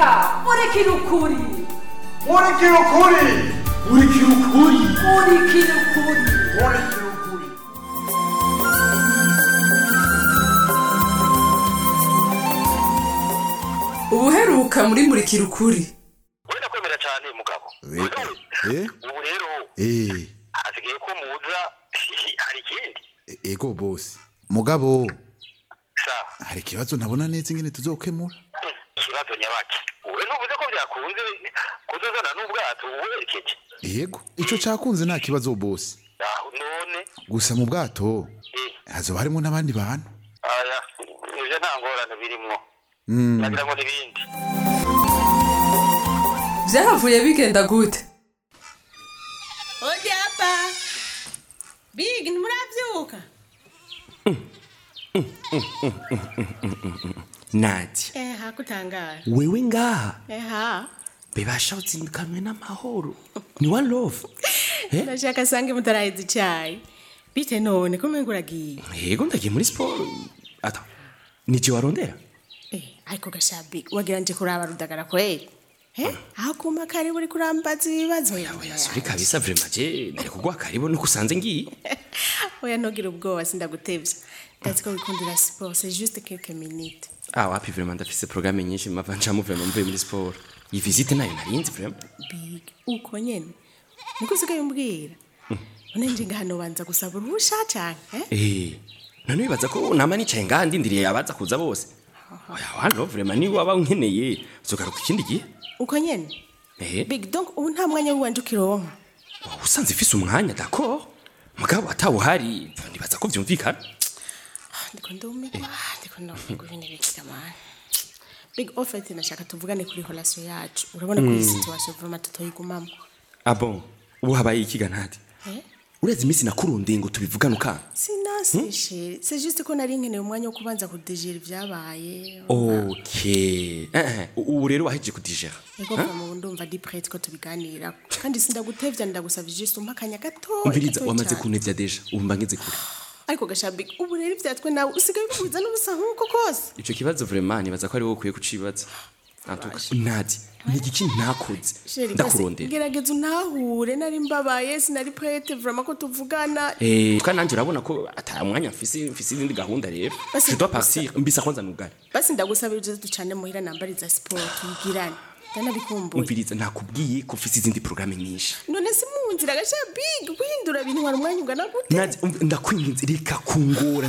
reka ubuheruka muri Murikirukuri. wenda kwemera cyane mugabo. Eh? ubu rero eh. Asigaye ko muza hari ikindi? Ego bose. Mugabo. Sa. Hari ikibazo ntabona neza ingene tuzokemura ikibazo nyabaki byakunze kuzuzana n'ubwato ubuherekeje yego ico cakunze nta kibazo bosi aho none. Gusa mu bwato eh. hazoba harimo n'abandi bantu. Aya ivyo nta ngorane birimwo nagira ngo n'ibindi. Byahavuye bigenda gute? Odi apa? Big, Eha, kutangara. wewe ngaha Eha. bebasha uzindukanwe n'amahoro ni one love Eh? Ndashaka sange mutaraheza icayi. Bite none ko umengo uragiye? yego ndagiye muri siporo ata nije warondera Eh, ariko gasha Big, wagira nje kuraba rudagara kweli. Eh, aho kuma kare buri kurambaza ibibazo oya sori kabisa vraiment je nari kugwa karibu nuko usanze ngiye Oya nogira ubwoba sindagutevya. Ndazi ko wikundira siporo, c'est juste quelques minutes. Ah wapi vraiment ndafise programme nyinshi mava ncamo vraiment mvuye muri siporo iyi visite na yo narinzi vraiment Big, uko nyene. Niko usigaye umbwira. None nje ngahano banza gusaba uruhusha canke? Eh? none wibaza ko nama nicaye ngaha ndindiriye abaza kuza bose oya love vraiment ni waba unkeneye uzogaruka ikindi gihe Uko nyene? eh Big, donc ubu nta mwanya w'iwanje ukironka. usanze ifise umwanya d'accord mugabo atawuhari ndibaza ko vyumvikana ndiko ndumirwa ndiko ndumirwa ibintu bikira mani big ofet nashaka tuvugane kuri relation yacu urabona ko iyi situation vraiment tutoyigumamo ah bon ubu habaye ikiga ntati Eh? uretse iminsi nakurondeye ngo tubivugane ukanga sinasishe c'est juste ko nari nkeneye umwanya wo kubanza kudegera ibyabaye okay. Eh eh ubu rero wahejeje kudigera ego vraiment ndumva di prête ko tubiganira kandi sindagutevya ndagusavye juste umpa akanya gato umviriza wamaze kunevya deja ubu mba ngeze kure ariko gasha big ubu rero ivyatwe nawe usigaye bihuza n'ubusa nk'uko kose. Ico kibazo vraiment nibaza ko ari wowe ukwiye kucibaza. Antuka ntati ni igiki ntakoze Sheri, basi ndakurondera gerageza untahure nari mbabaye sinari prête vraiment ko tuvugana. Eh, kandi nanjye urabona ko ata mwanya mfise mfise izindi gahunda rero. Je dois partir mbisa kwanza nugari basi ndagusabira uze ducane muhira nambariza siporo tuyigirane ndanabikumbuye umviriza nakubwiye ko mfise izindi programme nyinshi. None si mu nzira gasha big guhindura ibintu hari umwanya ungana gute? Umv- ndakwinginze reka kungora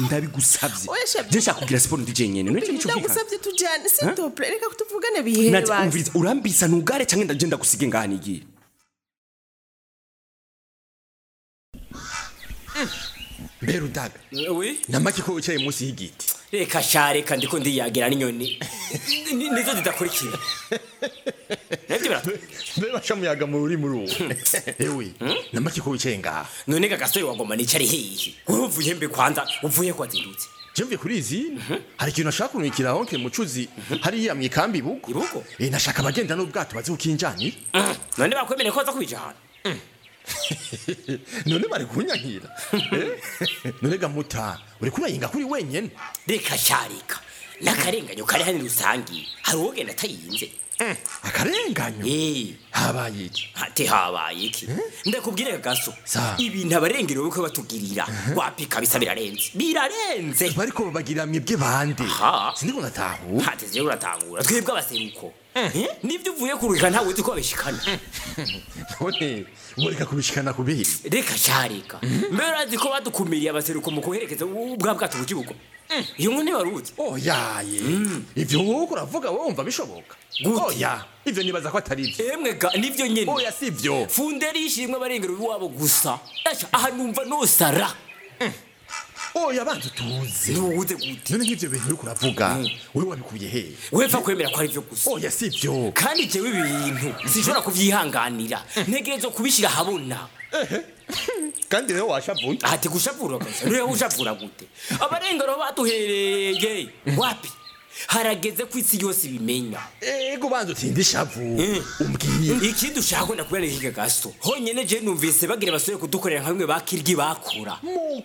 Shabi. je nshaka kugira siporo ndi jenyene none nico vikana ndagusabye tujane sitople reka tuvugane bihere Nazi, basi umviriza urambisa nugare canke ndaje ndagusige ngaha nigiye mbe rudaga we namaki ko wicaye munsi y'igiti. Reka sha reka ndiko ndiyagira n'inyoni. Ni- nizo zidakurikira mbe baca muyaga mu rurimi ruwo. Ewe namaki ko wicaye ngaha none ga gasore wagoma nicari hehe? Wowe uvuye mbe kwanza uvuye ko wazindutse jemve kuri izi? Hari ikintu nashaka kumwikira honke mucuzi. Hariya mu ikambi ibugo. Ibugo? Eh, nashaka abagenda n'ubwato bazi kukinjanira Mm, none bakwemereye ko waza kubijana none bari kunyankira Eh, none gamuta uri kubayinga kuri wenyene. Reka sha reka n'akarenganyo kari hano rusangi hari uwogenda atayinze akarenganyo? Eh, habaye iki? Hati habaye iki? Ndakubwire gaso. Ibintu abarengerewe ko batugirira. Wapika bisa birarenze. Birarenze. Bariko babagirira mwebwe bande. Sindiko ndatahura hati zero uratangura twebwe abaseruko. Eh, nibyo uvuye kurusha ntawe uzi ko abishikana. None mureka kubishikana kubiri. Reka cyareka mbere urazi ko badukumiriye abaseruko mu kuherekeza ubwa bwato ku kibuga. Iyo nkuni wari uzi. Oyaye ivyo wowe uravuga wowe wumva bishoboka. Gute? oya ivyo nibaza ko atari ibyo emwe ga nivyo nyene. Oya si ibyo funderi yishimwe abarengero iwabo gusa. Aha numva nosara oya banza utuze ntiwuze gute none nk'ivyo bintu uriko uravuga. Wowe wabikuye hehe wepfa kwemera ko ari vyo gusa. Oya si ivyo kandi jewe ibi bintu sinshobora kuvyihanganira. Ntegerezwa kubishira ahabona kandi rero washavuye ati gushavura gusa. Niwe ushavura gute? Abarengero baduhereye wapi? Harageze ko isi yose ibimenya ego banza utinde ishavu umbwiye. Ikindi ushaka ko nakubera hirya gaso honyine je numvise bagira basore kudukorera nka bimwe bakiryi bakura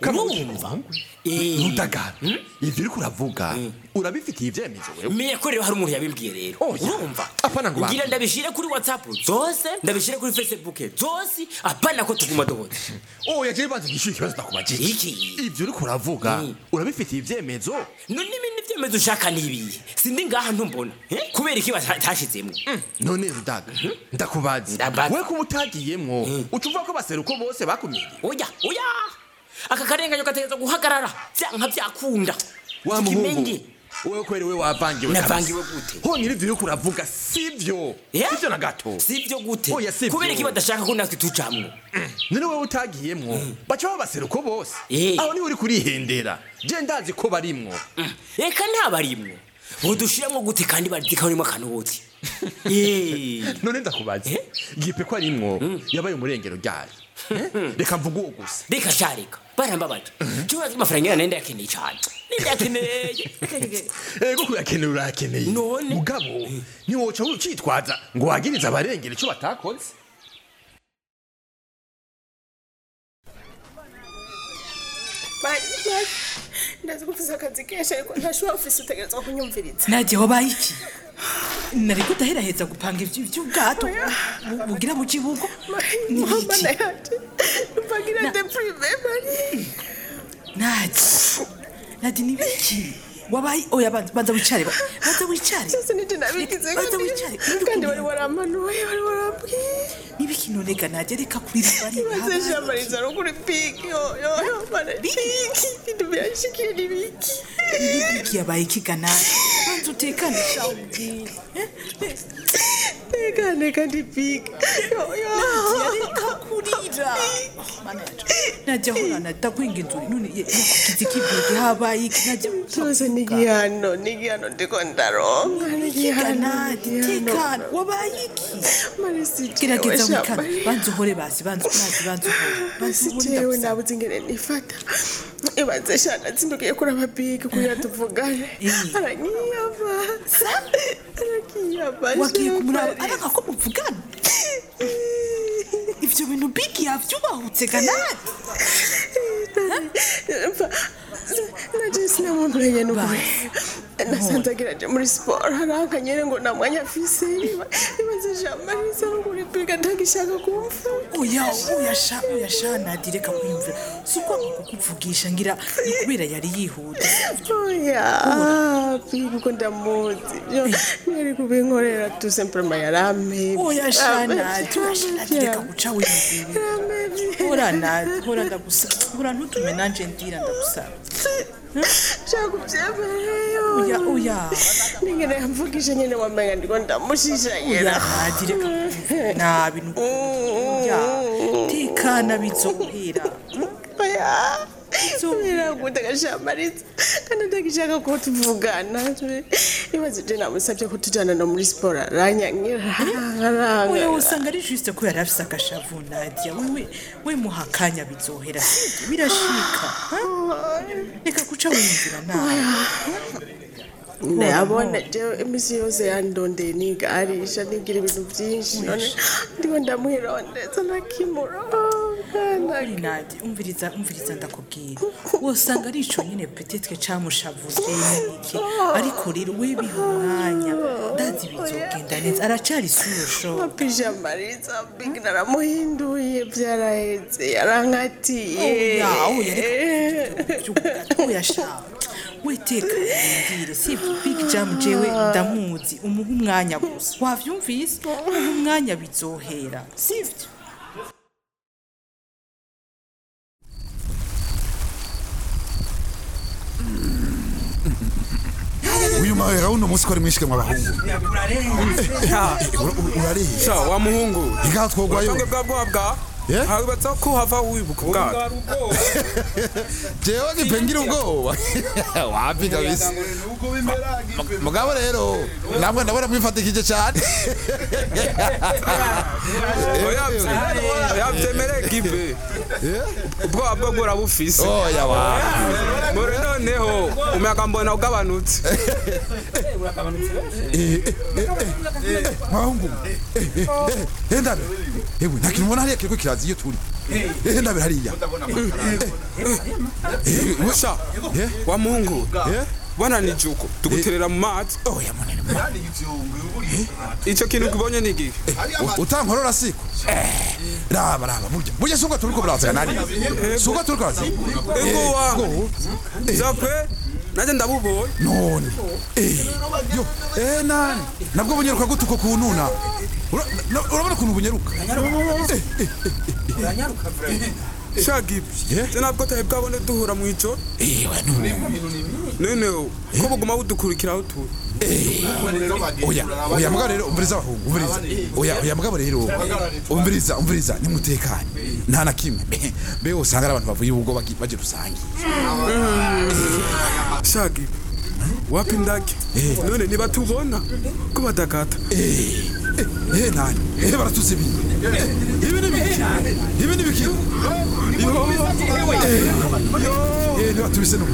urumva Eh. ntudagara ivyo uriko uravuga urabifitiye ivyemezo wewe? Menya ko rero hari umuntu yabimbwiye rero. Urumva? Apana ngo ngira ndabishire kuri whatsapp. Zose? Ndabishire kuri facebook. Zose? Apana ko tuguma duhoze oya jewe banza ngishyura ikibazo nakubajije iki? Ivyo uriko uravuga urabifitiye ivyemezo none ibindi vyemezo ushaka nibiye sindi ngaha ntumbona eh? kubera iki batashizemwo none rudaga ndakubaza. We kuba utagiyemwo uca uvuga ko baseruko bose bakumiriye oya oya! Aka karenganyo gategereza guhagarara vyanka vyakunda wa muhungu. Wewe kweri we wavangiwe Navangiwe gute honyine ivyo uriko uravuga sivyo? Sivyo na gato. Sivyo gute oya sivyo. Kubera iki badashaka ko natwe tujamwo none wewe utagiyemwo baca babaseruko bose Eh. aho ni we uri kurihendera. Je ndazi ko barimwo eka ntabarimwo bodushiramwo gute kandi bazi ko harimo akantu bose none ndakubaza gipe ko arimwo yabaye umurengero Eh? reka mvuga uwo gusa. Reka sha reka barambabaje cyubaza amafaranga yana yakeneye cyane nenda yakeneye ego kuyakenera urakeneye. None. Mugabo ntiwoca ucitwaza ngo wagirize abarengera icyo batakoze? Ndazi akazi kenshi ariko ntashobora ufise utegerezwa kunyumviriza. Nagiye wabaye iki? Nari kudaheraheza gupanga ivyo by'ubwato bugira mu kibugo? Mvagira deprive mari nadi ni biki wabaye oya banza banza wicare ba- banza wicare. Cyose nije nabigize banza wicare. Kandi wari waramanuye wari warambwiye ga naje reka kuririmba ari ibaze shamariza no kuri piki yo yo yo mana piki. Ibintu birashikiye ni biki ni biki yabaye iki ga naje banza utekane sha tekane kandi piki yo. Yo reka kurira mana yacu najya horana ndakwinga inzuri none ye- yakugize ikibwige habaye iki najya cyose ni igihano ni igihano ndiko ndaronka ni igihano tekana wabaye iki gerageza wikana banza uhore basi banza mazi banza uhore banza uhore jewe nabuze ingene nifata. Ibaze shana zindukiye kuri ababigi kugira tuvugane. Arakiyambaza wagiye kumuraba aranga ko muvugana ivyo bintu bigi yavyubahutse ganani naje sinamumuranye n'ukuri nasanze ageraje muri siporo haranka nyene ngo nta mwanya afise ibaze shamarisa n'ukuri biga ntagishaka kumva oya oya sha oya sha nadi reka kwiyumvira si ukwanga kukuvugisha ngira ni kubera yari yihuta oya uko ndamuzi byo ntiyari kubinkorera tu semprema yarampeje oya sha nadi oya sha nadi reka guca wiyumvira hora nadi hora ndagusaba hora ntutume nanje ndira ndagusaba shaka kubyemereyo oya oya ningene yamvugisha nyene wamenga ndiko ndamushishanyira oya nadi reka kwiyumvira nabi biraguta gashamariza kandi ndagishaka ko tuvugana ibaze je namusabye ko tujana no muri siporo aranyankira oya usanga ari juste ko yari afise agashavu nadia wewe we muha akanya bizohera birashika reka guca wiyumvira nawe ndayabona jewe imisi yose yandondeye nigarisha nigira ibintu byinshi none. Ndiko ndamuhirondeza nakimuronka Nadia umviriza umviriza ndakubwira. Wosanga ari ico nyene petetre camushavuje iki ariko rero we biha umwanya ndazi bizogenda neza. Aracari surusho apisha mariza bigi naramuhinduye byaraheze yarankatiye reka oya sha weteka ndindire sivyo? Big jam jewe ndamuzi. Umuha umwanya gusa. Wavyumvise? Umuha umwanya bizohera. Sivyo? Uyu mahera uno munsi ko ari mwinshi kamwe abahungu urarihe sha wa muhungu ingaha twogwayo ko hava wibuka ubwato jewe ngipengira ubwoba wapi kabisa mugabo rero namwe ndabona mwifatikije cyane oya byemere gibe ubwoba bwo burabufise oya wa. Muri noneho umuyaga mbona ugabanutse. Mahungu eh ndabe. Ewe nta kintu mbona hariya kiriko kirazi iyo turi? Eh ndabe hariya. Sha wa muhungu bana ni juko tuguterera mu mazi oya munene ico kintu kibonye ni giki utankorora siko raba raba burya burya suko turiko brazana nani? Suko turiko brazana ego wangu. Zakwe naje ndabuboye none eh yo. Eh nani? Nabwo bunyeruka gute uko kununa Ura- na- urabona ukuntu bunyeruka? Shagibi tena bwo tahe bwabone duhura mu ico none ko buguma budukurikira aho turi oya oya mugabo rero umviriza abahungu umviriza oya oya mugabo rero. Umviriza umviriza nimutekanye nta na kimwe. Mbe- mbe usanga abantu bavuye ubwo bagi- baje rusange. Shagibi wapi ndake? None nibatubona ko badakata eh nani? Eh baratuze ibi ni biki eh nibatubise no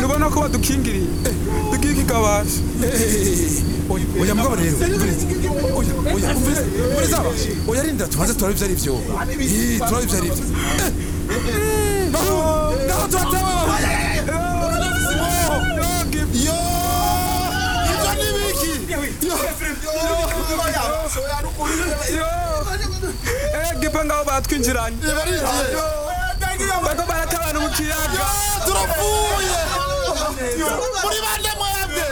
nubona ko badukingiriye tugiye ikigabasha oya mugabo rero oya oya umviriza umviriza aba oya rinda tubanze turabe ivyo ari vyo eh turabe ivyo ari vyo Eh, naho naho turatewe yo ivyo ni biki gipe ngaho batwinjiranye bako barata abantu mu kiyaga turapfuye muri bande mwebwe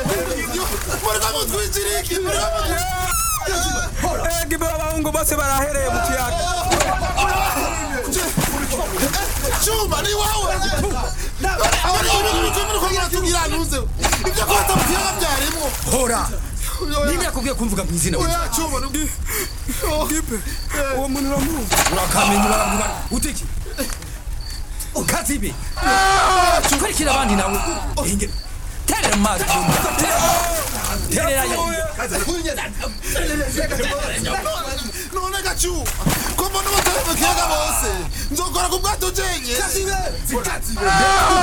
muri ko mutwinjira iki muri ko mutwinjira gipe abahungu bose barahereye mu kiyaga Chuma ni wawe Ari ibintu bikomeye ko muratubwira ntuze ibyo kwata mu kiyaga byarimo hora. Ninde yakubwiye kumvuga mu izina oya chuma gipe uwo muntu uramuzi urakamenya baravuga utiki kazibe kurikira abandi nawe Inge- terera mu mazi tererayo none gacu ko mbona batari mu kiyaga bose. Nzokora ku bwato jenye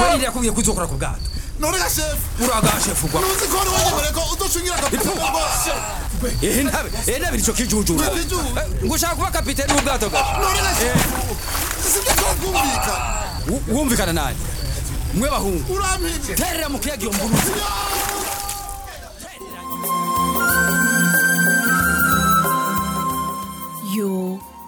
wenyine yakubwiye ko uzokora ku bwato noreya shefu uraga shefu gwa nuzi ko ari wenyemere ko udushungira kapiteni rwose eh ntabe eh ntabe eh, ico kijujura eh, ngushaka kuba kapiteni w'ubwato bwa noreya shefu eh. sibyo ko bwumvika wumvikana nani mwe bahungu urampije terera mu kiyaga iyo mburuzi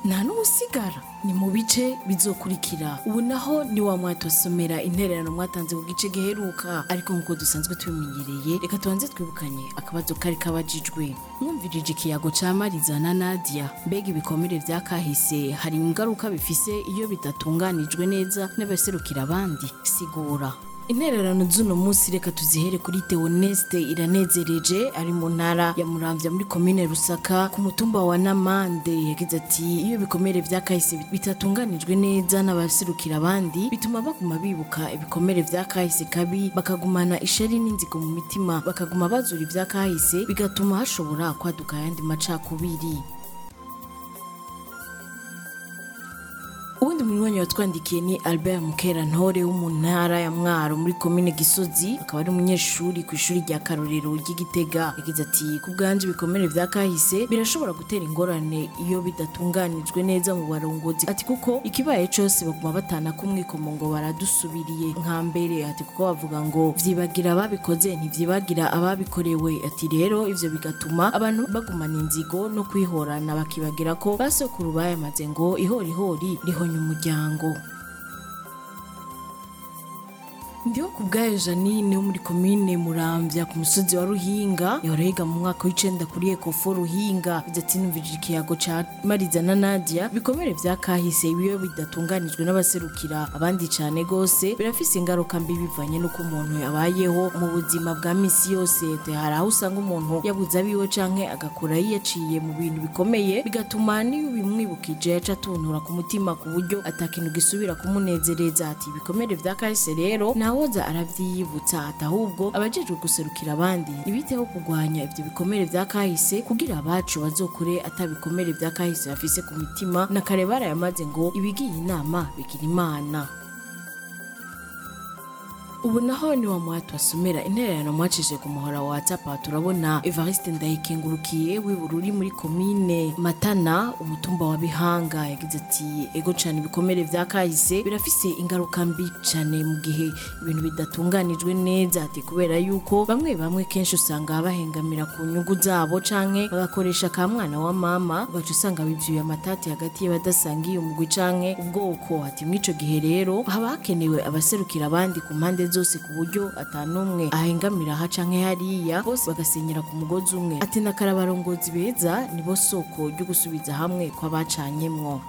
nta n'ubusigara ni mu bice bizokurikira. Ubu naho ni wa mwatosomera intererano mwatanze ku gice giheruka. Ariko nk'uko dusanzwe tubimenyereye reka tubanze twibukanye akabazo kari kabajijwe. Mwumvirije ikiyago ca mariza na nadia. Mbega ibikomere vya kahise hari ingaruka bifise iyo bidatunganijwe neza n'abaserukira abandi. Sigura. Intererano z'uno munsi reka tuzihere kuri Theoneste iranezereje ari mu ntara ya Muramvya muri komine Rusaka ku mutumba wa Namande. Yagize ati iyo ibikomere vya kahise bitatunganijwe neza n'abaserukira abandi bituma baguma bibuka ibikomere vya kahise kabi bakagumana ishari n'inzigo mu mitima bakaguma bazura ivya kahise bigatuma hashobora kwaduka ayandi macakubiri. Ubundi munywanyi watwandikiye ni albert mukerantore wo mu ntara ya mwaro muri komine gisozi akaba ari umunyeshuri ku ishuri rya karorero ry'igitega. Yagize ati ku bwanje ibikomere vya kahise birashobora gutera ingorane iyo bidatunganijwe neza mu barongozi. Ati kuko ikibaye cose baguma batana kumwikomo ngo baradusubiriye. Nka mbere ati kuko bavuga ngo vyibagira ababikoze ntivyibagira ababikorewe. Ati rero ivyo bigatuma abantu bagumana inzigo no kwihorana bakibagira ko basokuru bayamaze ngo ihorihori rihonya umuryango ndiho ku bwayo janine wo muri komine muramvya ku musozi wa ruhinga yahora yiga mu mwaka w'icenda kuri ekofo ruhinga. Ati numvije ikiyago ca mariza na nadia bikomere vya kahise ibiyo bidatunganijwe n'abaserukira. Abandi cane gose birafise ingaruka mbi bivanye n'uko umuntu yabayeho. Mu buzima bwa misi yose hari aho usanga umuntu yabuze abiwe canke agakura yiyaciye mu bintu bikomeye bigatuma niyo bimwibukije yaca atuntura ku mutima ku buryo atakintu gisubira kumunezereza ati ibikomere vya kahise rero naho ntawoza aravyiyibutsa ati ahubwo abajejwe guserukira abandi ntibiteho kurwanya ivyo bikomere vya kahise kugira abacu bazokure ata bikomere vya kahise bafise ku mitima na kare barayamaze ngo ibigiye inama bigira imana. Ubu naho ni wa mwatu wasomera intererano mwacishije ku muhora wa aha turabona evariste ndayikengurukiye w'ibururi muri komine matana umutumba wa bihanga. Yagize ati ego cane ibikomere vya kahise birafise ingaruka mbi cane mu gihe ibintu bidatunganijwe neza. Ati kubera yuko bamwe bamwe kenshi usanga bahengamira ku nyungu zabo canke bagakoresha ka mwana wa mama ugaca usanga bivyuye amatati hagati y'abadasangiye umugwi canke ubwoko. Ati mw'ico gihe rero haba hakenewe abaserukira abandi ku mpande zose ku buryo atanumwe ahengamira aha canke hariya. Bose bagasenyera ku mugozi umwe. Ati nakara abarongozi beza nibo soko ryo gusubiza hamwe kw'abacanyemwo.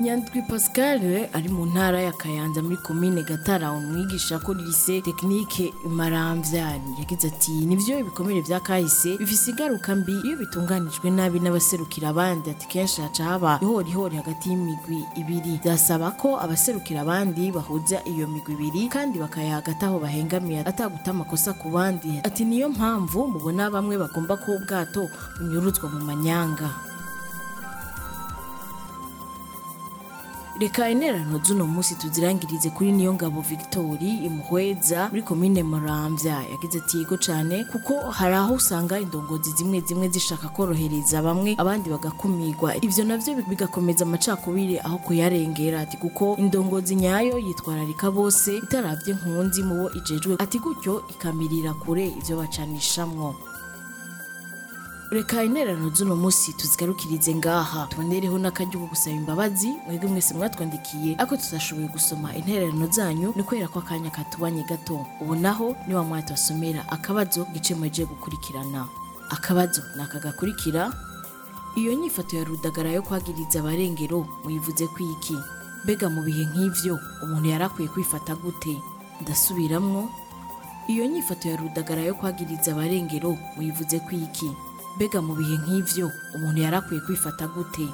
Nyandwi pascal ari mu ntara ya kayanza muri komine gatara. Umwigisha kuri lise tekinike maramvyani yagize ati nivyo ibikomere vya kahise bifise ingaruka mbi iyo bitunganijwe nabi n'abaserukira abandi. Ati kenshi haca haba ihorihori hagati y'imigwi ibiri. Byasaba ko abaserukira abandi bahuza iyo migwi ibiri kandi bakayaga ataho bahengamiye ataguta amakosa ku bandi. Ati niyo mpamvu mubona bamwe bagomba ko ubwato bunyuruzwa mu manyanga. Reka interano z'uno munsi tuzirangirize kuri niyo ngabo victori imuhweza muri komine muramvya. Yagize ati yego cane kuko hari aho usanga indongozi zimwe zimwe zishaka korohereza bamwe abandi bagakumirwa. Ivyo navyo bigakomeza amacakubiri aho kuyarengera. Ati kuko indongozi nyayo yitwararika bose itaravye nkunzi mu bo ijejwe. Ati gutyo ikamirira kure ivyo bacanishamwo. Reka intererano z'uno munsi tuzigarukirize ngaha. Tubonereho n'akaryo ko gusaba imbabazi mwebwe mwese mwatwandikiye. Ako tutashoboye gusoma intererano zanyu ni kubera ko akanya katubanye gato. Ubu naho ni wa mwanya tubasomera akabazo gice mweje gukurikirana. Akabazo ni aka gakurikira iyo nyifato ya rudagara yo kwagiriza abarengero muyivuze ku iki? Mbega mu bihe nk'ivyo umuntu yarakwiye kwifata gute? Ndasubiramwo iyo nyifato ya rudagara yo kwagiriza abarengero muyivuze ku iki? Mbega mu bihe nk'ivyo umuntu yarakwiye kwifata gute?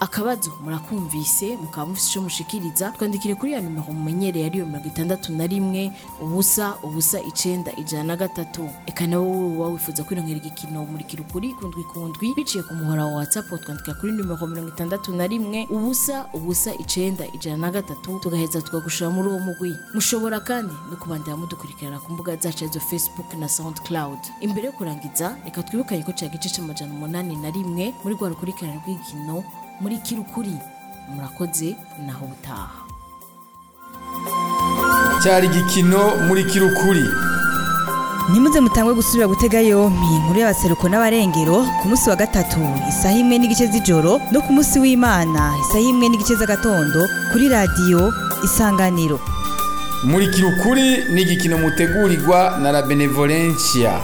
Akabazo. Murakumvise mukaba mufise ico mushikiriza twandikire kuri ya nimero mumenyereye ariyo mirongo itandatu na rimwe ubusa ubusa icenda ijana na gatatu. Eka nawe wowe uba wifuza kwirongera igikino murikira ukuri kundwi kundwi biciye ku muhora wa whatsapp twandikira kuri nimero mirongo itandatu na rimwe ubusa ubusa icenda ijana na gatatu tugaheza tukagushira muri uwo mugwi. Mushobora kandi no kubandanya mudukurikirana ku mbuga zacu ari zo facebook na soundcloud. Imbere yo kurangiza reka twibukanye ko cya gice c'amajana umunani na rimwe muri rwa rukurikirane rw'igikino muri kirukuri. Murakoze naho ubutaha cyari igikino muri kirukuri. Ntimuze mutangwe gusubira gutega yompi. Inkuru y'abaseruko n'abarengero ku munsi wa gatatu isaha imwe n'igice z'ijoro no ku munsi w'imana isaha imwe n'igice z'agatondo kuri radiyo isanganiro. Muri kirukuri ni igikino mutegurirwa na la benevolencia.